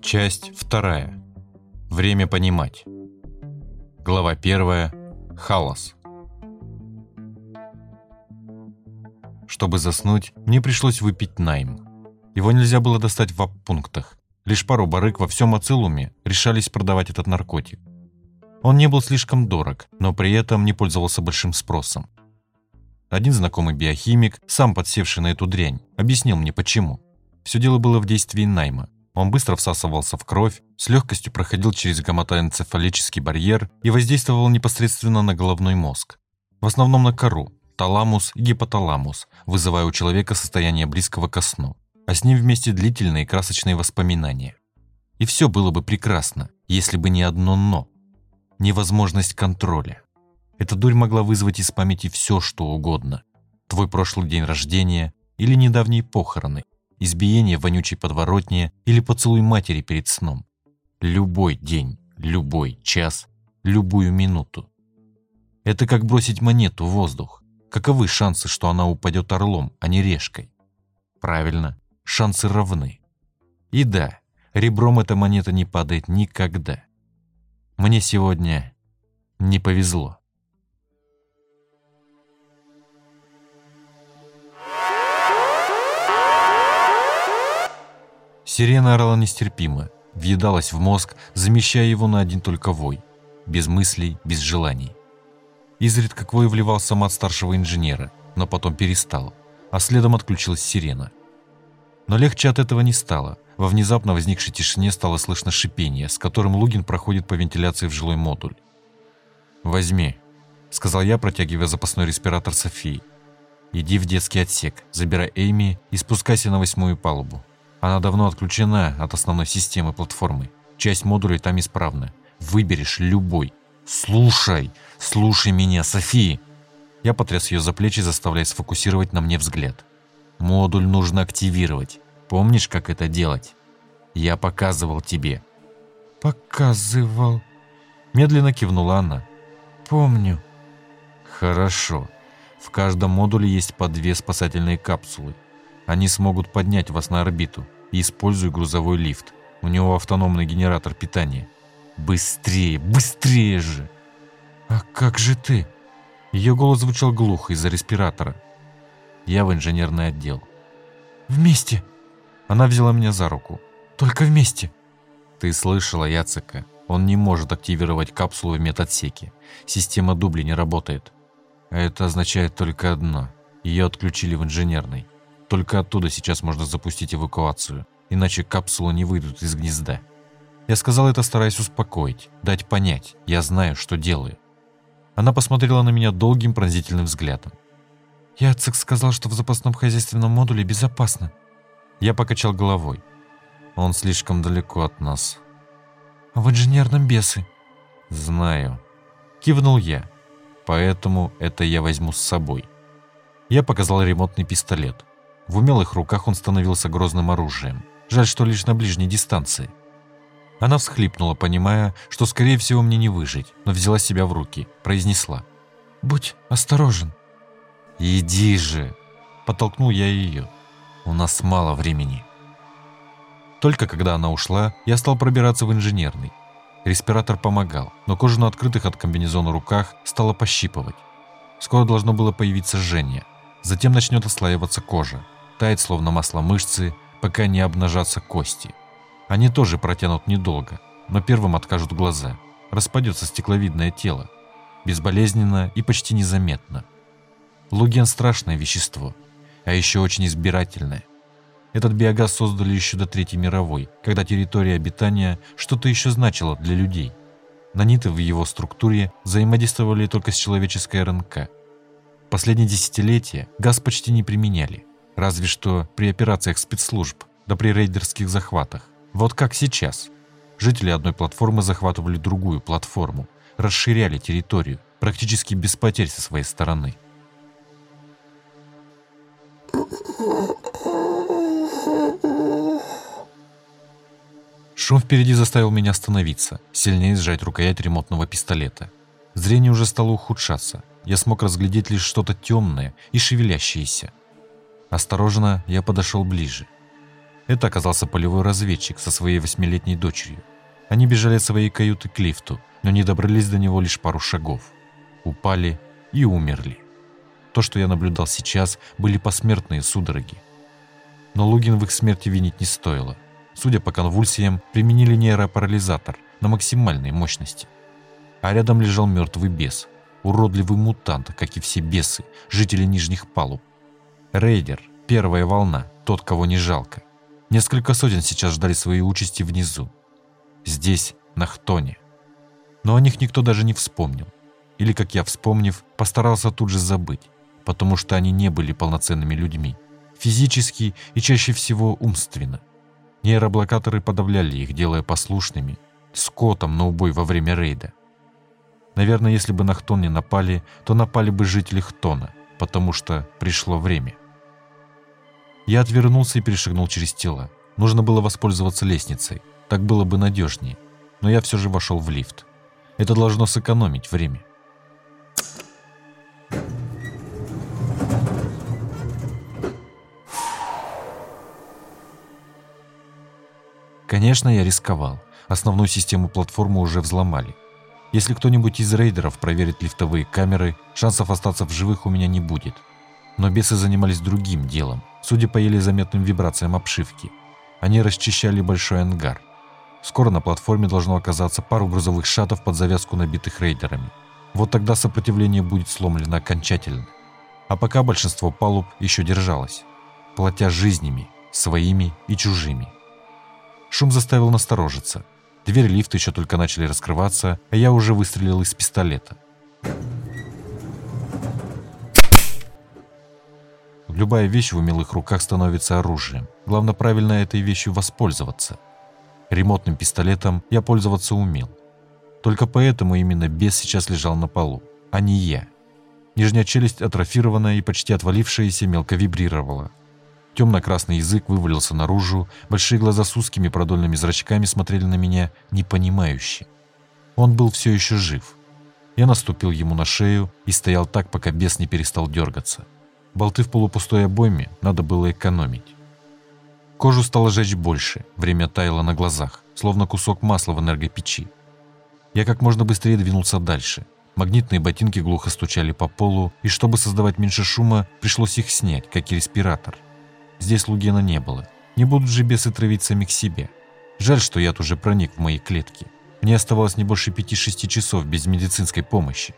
Часть вторая. Время понимать. Глава первая. Халас. Чтобы заснуть, мне пришлось выпить найм. Его нельзя было достать в пунктах. Лишь пару барыг во всем Ацилуме решались продавать этот наркотик. Он не был слишком дорог, но при этом не пользовался большим спросом. Один знакомый биохимик, сам подсевший на эту дрянь, объяснил мне почему. Все дело было в действии найма. Он быстро всасывался в кровь, с легкостью проходил через гоматоэнцефалический барьер и воздействовал непосредственно на головной мозг. В основном на кору, таламус и гипоталамус, вызывая у человека состояние близкого ко сну, а с ним вместе длительные красочные воспоминания. И все было бы прекрасно, если бы не одно «но» – невозможность контроля. Эта дурь могла вызвать из памяти все, что угодно. Твой прошлый день рождения или недавние похороны – избиение вонючей подворотне или поцелуй матери перед сном. Любой день, любой час, любую минуту. Это как бросить монету в воздух. Каковы шансы, что она упадет орлом, а не решкой? Правильно, шансы равны. И да, ребром эта монета не падает никогда. Мне сегодня не повезло. Сирена орала нестерпимо, въедалась в мозг, замещая его на один только вой. Без мыслей, без желаний. Изредка к вою вливался мат старшего инженера, но потом перестал, а следом отключилась сирена. Но легче от этого не стало. Во внезапно возникшей тишине стало слышно шипение, с которым Лугин проходит по вентиляции в жилой модуль. «Возьми», — сказал я, протягивая запасной респиратор Софии. «Иди в детский отсек, забирай Эйми и спускайся на восьмую палубу. Она давно отключена от основной системы платформы. Часть модулей там исправна. Выберешь любой. Слушай, слушай меня, София. Я потряс ее за плечи, заставляя сфокусировать на мне взгляд. Модуль нужно активировать. Помнишь, как это делать? Я показывал тебе. Показывал. Медленно кивнула она. Помню. Хорошо. В каждом модуле есть по две спасательные капсулы. Они смогут поднять вас на орбиту. Используй грузовой лифт. У него автономный генератор питания. Быстрее, быстрее же! А как же ты? Ее голос звучал глухо из-за респиратора. Я в инженерный отдел. Вместе. Она взяла меня за руку. Только вместе. Ты слышала Яцека? Он не может активировать капсулу в медотсеке. Система дубли не работает. Это означает только одно. Ее отключили в инженерной. Только оттуда сейчас можно запустить эвакуацию, иначе капсулы не выйдут из гнезда. Я сказал это, стараясь успокоить, дать понять, я знаю, что делаю. Она посмотрела на меня долгим пронзительным взглядом. Яцек сказал, что в запасном хозяйственном модуле безопасно. Я покачал головой. Он слишком далеко от нас. А в инженерном бесы? Знаю. Кивнул я. Поэтому это я возьму с собой. Я показал ремонтный пистолет. В умелых руках он становился грозным оружием. Жаль, что лишь на ближней дистанции. Она всхлипнула, понимая, что, скорее всего, мне не выжить, но взяла себя в руки, произнесла. «Будь осторожен». «Иди же!» – подтолкнул я ее. «У нас мало времени». Только когда она ушла, я стал пробираться в инженерный. Респиратор помогал, но кожу на открытых от комбинезона руках стало пощипывать. Скоро должно было появиться жжение. Затем начнет ослаиваться кожа тает словно масло мышцы, пока не обнажатся кости. Они тоже протянут недолго, но первым откажут глаза. Распадется стекловидное тело. Безболезненно и почти незаметно. Луген – страшное вещество, а еще очень избирательное. Этот биогаз создали еще до Третьей мировой, когда территория обитания что-то еще значила для людей. Наниты в его структуре взаимодействовали только с человеческой РНК. Последние десятилетия газ почти не применяли разве что при операциях спецслужб, да при рейдерских захватах. Вот как сейчас. Жители одной платформы захватывали другую платформу, расширяли территорию, практически без потерь со своей стороны. Шум впереди заставил меня остановиться, сильнее сжать рукоять ремонтного пистолета. Зрение уже стало ухудшаться. Я смог разглядеть лишь что-то темное и шевелящееся. Осторожно я подошел ближе. Это оказался полевой разведчик со своей восьмилетней дочерью. Они бежали от своей каюты к лифту, но не добрались до него лишь пару шагов. Упали и умерли. То, что я наблюдал сейчас, были посмертные судороги. Но Лугин в их смерти винить не стоило. Судя по конвульсиям, применили нейропарализатор на максимальной мощности. А рядом лежал мертвый бес, уродливый мутант, как и все бесы, жители нижних палуб. Рейдер, первая волна, тот, кого не жалко. Несколько сотен сейчас ждали своей участи внизу. Здесь, на Хтоне. Но о них никто даже не вспомнил. Или, как я вспомнив, постарался тут же забыть, потому что они не были полноценными людьми. Физически и чаще всего умственно. Нейроблокаторы подавляли их, делая послушными, скотом на убой во время рейда. Наверное, если бы на Хтон не напали, то напали бы жители Хтона, потому что пришло время. Я отвернулся и перешагнул через тела. Нужно было воспользоваться лестницей. Так было бы надежнее. Но я все же вошел в лифт. Это должно сэкономить время. Конечно, я рисковал. Основную систему платформы уже взломали. Если кто-нибудь из рейдеров проверит лифтовые камеры, шансов остаться в живых у меня не будет. Но бесы занимались другим делом, судя по еле заметным вибрациям обшивки. Они расчищали большой ангар. Скоро на платформе должно оказаться пару грузовых шатов под завязку, набитых рейдерами. Вот тогда сопротивление будет сломлено окончательно. А пока большинство палуб еще держалось, платя жизнями, своими и чужими. Шум заставил насторожиться. Двери лифта еще только начали раскрываться, а я уже выстрелил из пистолета. Любая вещь в умелых руках становится оружием. Главное правильно этой вещью воспользоваться. Ремонтным пистолетом я пользоваться умел. Только поэтому именно бес сейчас лежал на полу, а не я. Нижняя челюсть, атрофированная и почти отвалившаяся, мелко вибрировала. Темно-красный язык вывалился наружу, большие глаза с узкими продольными зрачками смотрели на меня непонимающе. Он был все еще жив. Я наступил ему на шею и стоял так, пока бес не перестал дергаться. Болты в полупустой обойме надо было экономить. Кожу стало жечь больше, время таяло на глазах, словно кусок масла в энергопечи. Я как можно быстрее двинулся дальше. Магнитные ботинки глухо стучали по полу, и чтобы создавать меньше шума, пришлось их снять, как и респиратор. Здесь Лугена не было. Не будут же бесы травить самих себе. Жаль, что яд уже проник в мои клетки. Мне оставалось не больше 5-6 часов без медицинской помощи.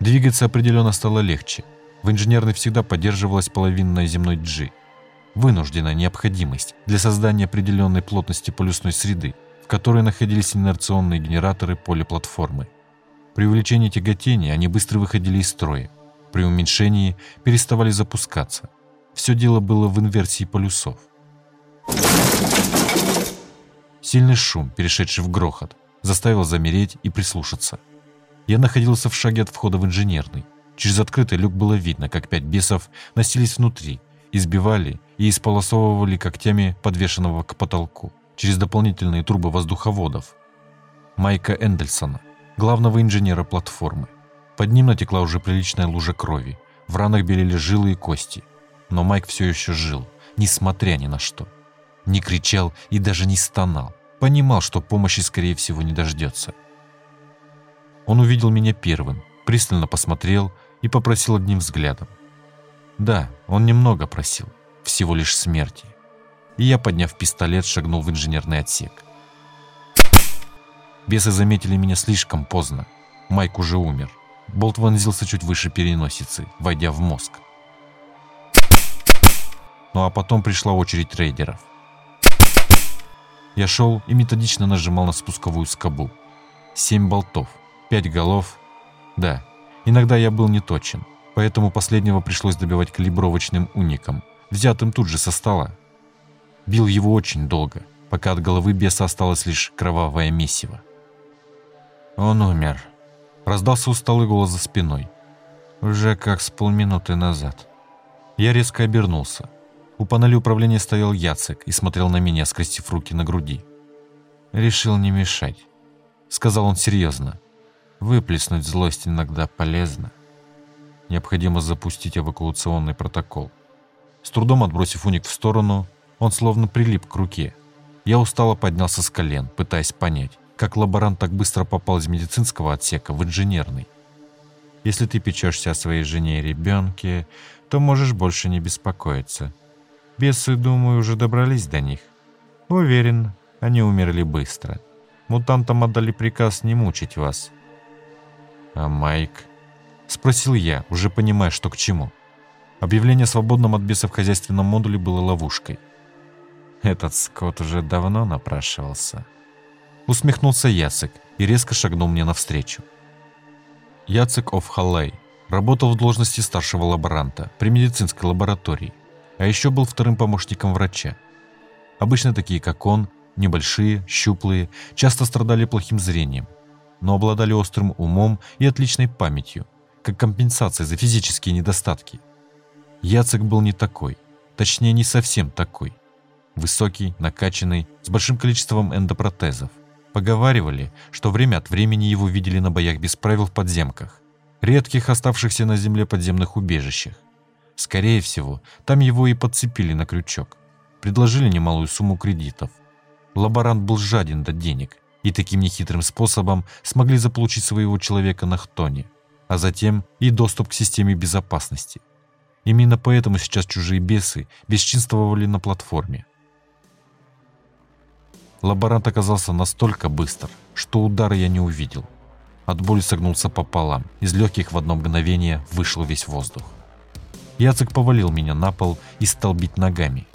Двигаться определенно стало легче. В инженерной всегда поддерживалась половинная земной G. Вынужденная необходимость для создания определенной плотности полюсной среды, в которой находились инерционные генераторы полиплатформы. При увеличении тяготения они быстро выходили из строя. При уменьшении переставали запускаться – все дело было в инверсии полюсов. Сильный шум, перешедший в грохот, заставил замереть и прислушаться. Я находился в шаге от входа в инженерный. Через открытый люк было видно, как пять бесов носились внутри, избивали и исполосовывали когтями подвешенного к потолку через дополнительные трубы воздуховодов. Майка Эндельсона, главного инженера платформы. Под ним натекла уже приличная лужа крови. В ранах белели жилы и кости. Но Майк все еще жил, несмотря ни на что. Не кричал и даже не стонал. Понимал, что помощи, скорее всего, не дождется. Он увидел меня первым, пристально посмотрел и попросил одним взглядом. Да, он немного просил, всего лишь смерти. И я, подняв пистолет, шагнул в инженерный отсек. Бесы заметили меня слишком поздно. Майк уже умер. Болт вонзился чуть выше переносицы, войдя в мозг. Ну а потом пришла очередь рейдеров. Я шел и методично нажимал на спусковую скобу. Семь болтов, пять голов. Да, иногда я был не точен, поэтому последнего пришлось добивать калибровочным уником, взятым тут же со стола. Бил его очень долго, пока от головы беса осталось лишь кровавое месиво. «Он умер», — раздался усталый голос за спиной. «Уже как с полминуты назад». Я резко обернулся. У панели управления стоял Яцек и смотрел на меня, скрестив руки на груди. «Решил не мешать», — сказал он серьезно. «Выплеснуть злость иногда полезно. Необходимо запустить эвакуационный протокол. С трудом отбросив уник в сторону, он словно прилип к руке. Я устало поднялся с колен, пытаясь понять, как лаборант так быстро попал из медицинского отсека в инженерный. Если ты печешься о своей жене и ребенке, то можешь больше не беспокоиться. Бесы, думаю, уже добрались до них. Уверен, они умерли быстро. Мутантам отдали приказ не мучить вас. А Майк? Спросил я, уже понимая, что к чему. Объявление о свободном от бесов хозяйственном модуле было ловушкой. Этот скот уже давно напрашивался. Усмехнулся Яцек и резко шагнул мне навстречу. Яцек Офхалай работал в должности старшего лаборанта при медицинской лаборатории, а еще был вторым помощником врача. Обычно такие, как он, небольшие, щуплые, часто страдали плохим зрением, но обладали острым умом и отличной памятью, как компенсация за физические недостатки. Яцек был не такой, точнее не совсем такой. Высокий, накачанный, с большим количеством эндопротезов. Поговаривали, что время от времени его видели на боях без правил в подземках, редких оставшихся на земле подземных убежищах. Скорее всего, там его и подцепили на крючок. Предложили немалую сумму кредитов. Лаборант был жаден до денег, и таким нехитрым способом смогли заполучить своего человека на Хтоне, а затем и доступ к системе безопасности. Именно поэтому сейчас чужие бесы бесчинствовали на платформе. Лаборант оказался настолько быстр, что удара я не увидел. От боли согнулся пополам, из легких в одно мгновение вышел весь воздух. Яцек повалил меня на пол и стал бить ногами.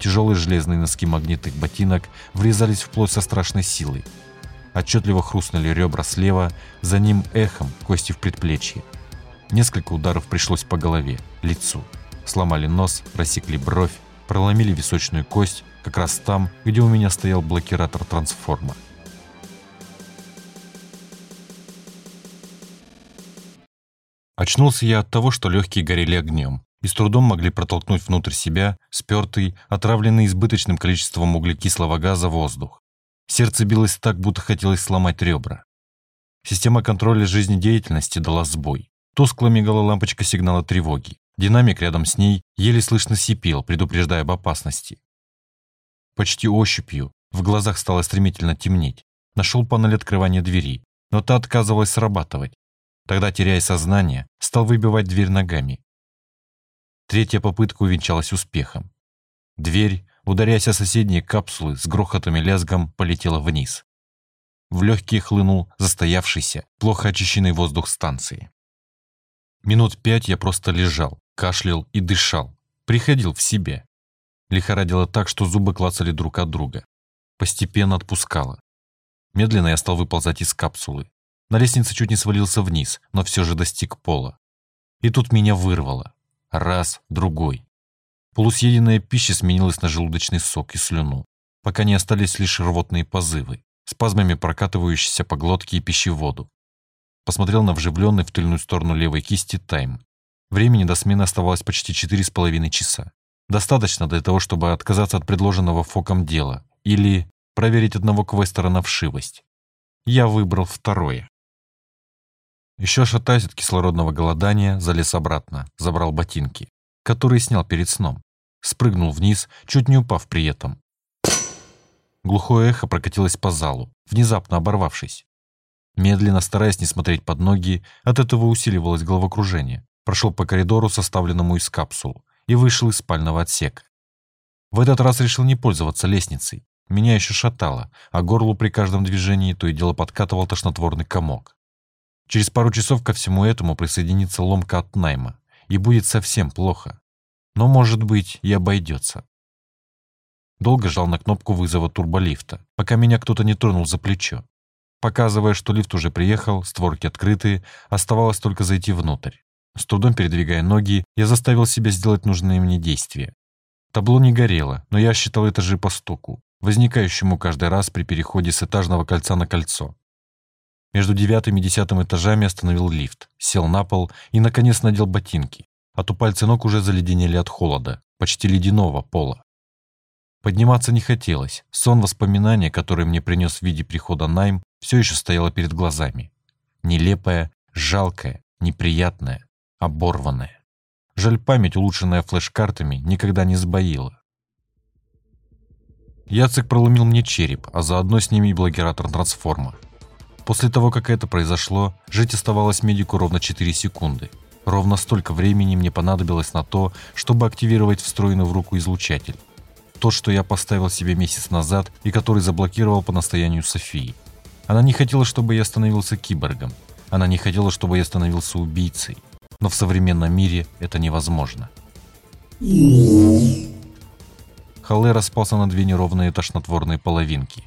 Тяжелые железные носки магнитных ботинок врезались в плоть со страшной силой. Отчетливо хрустнули ребра слева, за ним эхом кости в предплечье. Несколько ударов пришлось по голове, лицу. Сломали нос, рассекли бровь, проломили височную кость, как раз там, где у меня стоял блокиратор трансформа. Очнулся я от того, что легкие горели огнем и с трудом могли протолкнуть внутрь себя спертый, отравленный избыточным количеством углекислого газа воздух. Сердце билось так, будто хотелось сломать ребра. Система контроля жизнедеятельности дала сбой. Тускло мигала лампочка сигнала тревоги. Динамик рядом с ней еле слышно сипел, предупреждая об опасности. Почти ощупью в глазах стало стремительно темнеть. Нашел панель открывания двери, но та отказывалась срабатывать. Тогда, теряя сознание, стал выбивать дверь ногами. Третья попытка увенчалась успехом. Дверь, ударяясь о соседние капсулы, с грохотом и лязгом полетела вниз. В легкие хлынул застоявшийся, плохо очищенный воздух станции. Минут пять я просто лежал, кашлял и дышал, приходил в себя. Лихорадило так, что зубы клацали друг от друга. Постепенно отпускало. Медленно я стал выползать из капсулы. На лестнице чуть не свалился вниз, но все же достиг пола. И тут меня вырвало. Раз, другой. Полусъеденная пища сменилась на желудочный сок и слюну, пока не остались лишь рвотные позывы, спазмами прокатывающиеся по глотке и пищеводу. Посмотрел на вживленный в тыльную сторону левой кисти тайм. Времени до смены оставалось почти четыре с половиной часа. Достаточно для того, чтобы отказаться от предложенного Фоком дела или проверить одного квестера на вшивость. Я выбрал второе. Еще шатаясь от кислородного голодания, залез обратно, забрал ботинки, которые снял перед сном. Спрыгнул вниз, чуть не упав при этом. Глухое эхо прокатилось по залу, внезапно оборвавшись. Медленно, стараясь не смотреть под ноги, от этого усиливалось головокружение. Прошел по коридору, составленному из капсул, и вышел из спального отсека. В этот раз решил не пользоваться лестницей. Меня еще шатало, а горлу при каждом движении то и дело подкатывал тошнотворный комок. Через пару часов ко всему этому присоединится ломка от найма, и будет совсем плохо. Но, может быть, и обойдется. Долго жал на кнопку вызова турболифта, пока меня кто-то не тронул за плечо. Показывая, что лифт уже приехал, створки открыты, оставалось только зайти внутрь. С трудом передвигая ноги, я заставил себя сделать нужные мне действия. Табло не горело, но я считал этажи по стоку, возникающему каждый раз при переходе с этажного кольца на кольцо. Между девятым и десятым этажами остановил лифт, сел на пол и, наконец, надел ботинки, а то пальцы ног уже заледенели от холода, почти ледяного пола. Подниматься не хотелось, сон воспоминания, который мне принес в виде прихода Найм, все еще стояло перед глазами. Нелепое, жалкое, неприятное, оборванное. Жаль, память, улучшенная флеш-картами, никогда не сбоила. Яцек проломил мне череп, а заодно с ними и блокиратор трансформа. После того, как это произошло, жить оставалось медику ровно 4 секунды. Ровно столько времени мне понадобилось на то, чтобы активировать встроенный в руку излучатель. Тот, что я поставил себе месяц назад и который заблокировал по настоянию Софии. Она не хотела, чтобы я становился киборгом. Она не хотела, чтобы я становился убийцей. Но в современном мире это невозможно. Халле распался на две неровные тошнотворные половинки.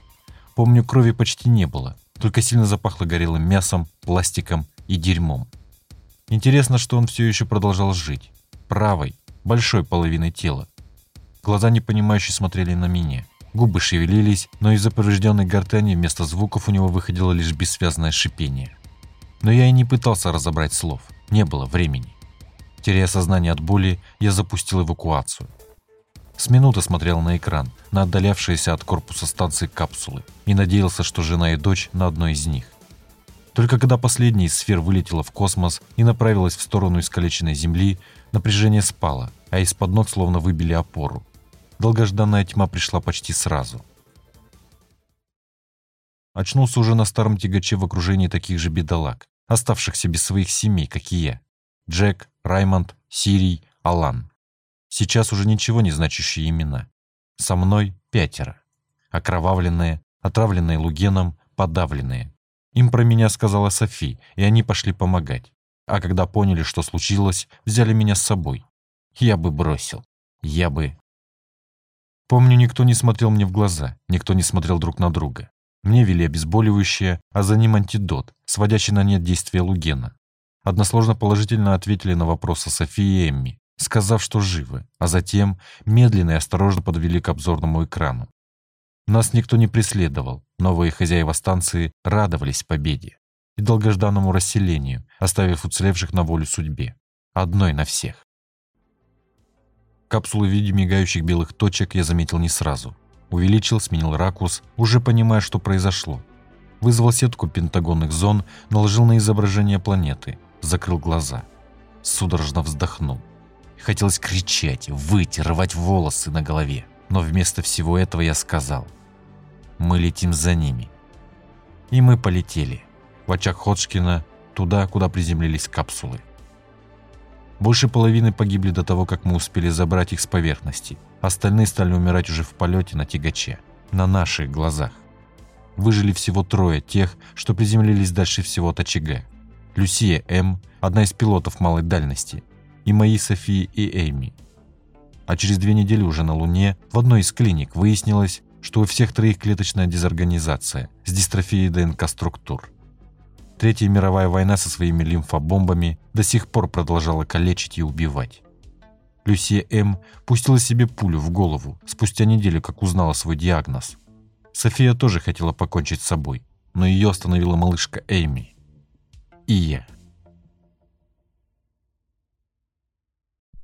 Помню, крови почти не было, только сильно запахло горелым мясом, пластиком и дерьмом. Интересно, что он все еще продолжал жить. Правой, большой половиной тела. Глаза непонимающе смотрели на меня. Губы шевелились, но из-за поврежденной гортани вместо звуков у него выходило лишь бессвязное шипение. Но я и не пытался разобрать слов. Не было времени. Теряя сознание от боли, я запустил эвакуацию. С минуты смотрел на экран, на отдалявшиеся от корпуса станции капсулы, и надеялся, что жена и дочь на одной из них. Только когда последняя из сфер вылетела в космос и направилась в сторону искалеченной Земли, напряжение спало, а из-под ног словно выбили опору. Долгожданная тьма пришла почти сразу. Очнулся уже на старом тягаче в окружении таких же бедолаг, оставшихся без своих семей, как и я. Джек, Раймонд, Сирий, Алан. Сейчас уже ничего не значащие имена. Со мной пятеро. Окровавленные, отравленные Лугеном, подавленные. Им про меня сказала Софи, и они пошли помогать. А когда поняли, что случилось, взяли меня с собой. Я бы бросил. Я бы... Помню, никто не смотрел мне в глаза, никто не смотрел друг на друга. Мне вели обезболивающее, а за ним антидот, сводящий на нет действия Лугена. Односложно положительно ответили на вопросы Софии и Эмми сказав, что живы, а затем медленно и осторожно подвели к обзорному экрану. Нас никто не преследовал, новые хозяева станции радовались победе и долгожданному расселению, оставив уцелевших на волю судьбе. Одной на всех. Капсулы в виде мигающих белых точек я заметил не сразу. Увеличил, сменил ракурс, уже понимая, что произошло. Вызвал сетку пентагонных зон, наложил на изображение планеты, закрыл глаза. Судорожно вздохнул. Хотелось кричать, выйти, рвать волосы на голове. Но вместо всего этого я сказал. Мы летим за ними. И мы полетели. В очаг Ходжкина, туда, куда приземлились капсулы. Больше половины погибли до того, как мы успели забрать их с поверхности. Остальные стали умирать уже в полете на тягаче. На наших глазах. Выжили всего трое тех, что приземлились дальше всего от очага. Люсия М., одна из пилотов малой дальности – и мои Софии и Эйми. А через две недели уже на Луне в одной из клиник выяснилось, что у всех троих клеточная дезорганизация с дистрофией ДНК-структур. Третья мировая война со своими лимфобомбами до сих пор продолжала калечить и убивать. Люсия М. пустила себе пулю в голову спустя неделю, как узнала свой диагноз. София тоже хотела покончить с собой, но ее остановила малышка Эйми. И я.